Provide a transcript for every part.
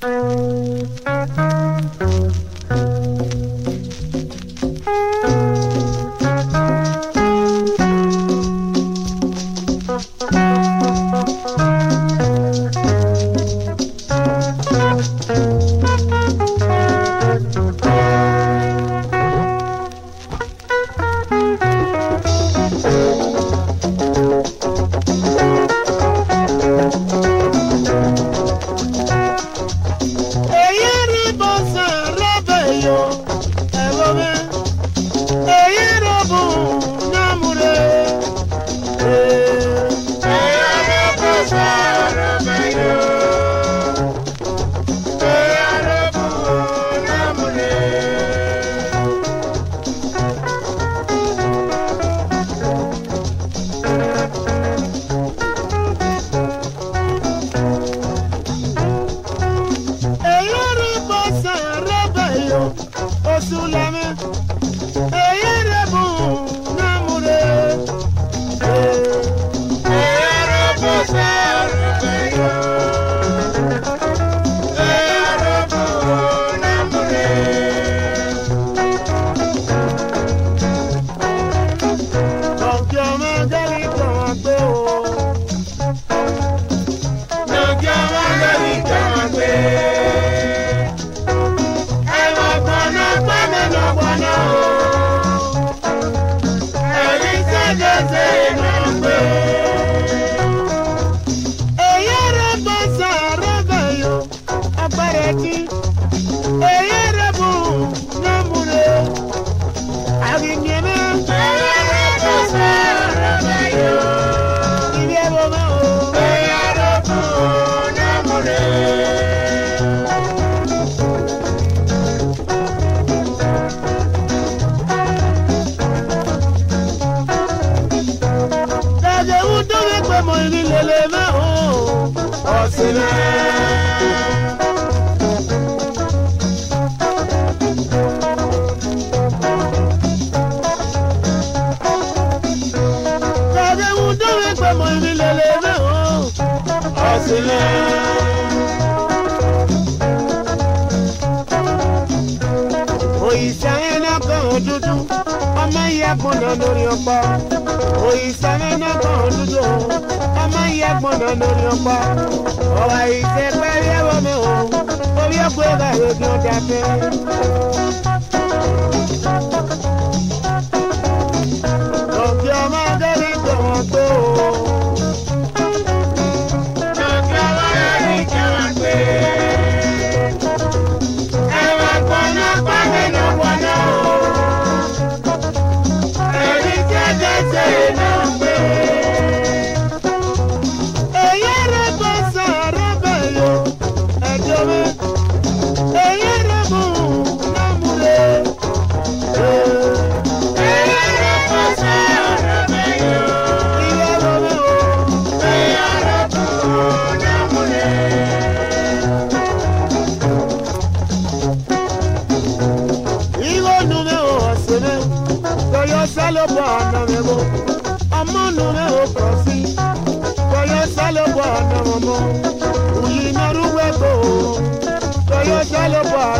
Thank you. Allegedly. mo ní lele mẹ́hùn ọ̀sìnlẹ̀. Ọ̀sìnlẹ̀. òyìṣà ẹná kan dúdú ọmọ yẹ gbọ̀nà lórí ọpọ òyìṣà ẹná kan dúdú ọmọ yẹ gbọ̀nà lórí ọpọ ọwà ìṣẹ́pẹ́ yẹ wọmi o orí ọgbẹ́ bàrẹ̀ ògì ọjà fẹ́. ọmọ òyìnbó rúwẹ́ bò ó tọyọ́ jálẹ̀ bọ̀ àrà.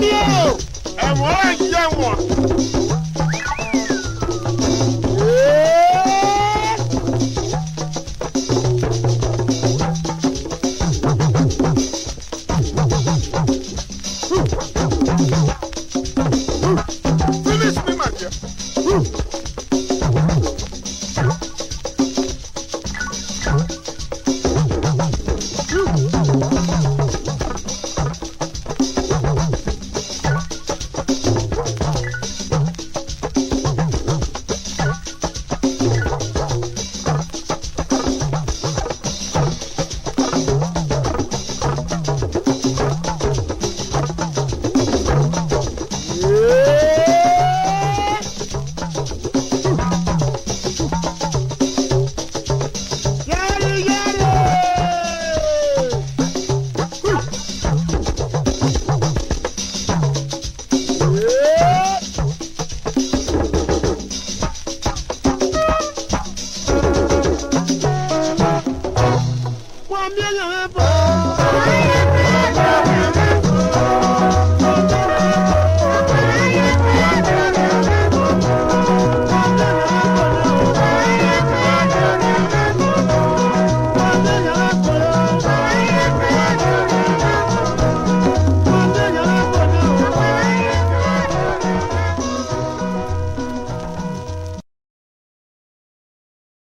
mi o. ẹ̀wọ̀n á wọ̀n.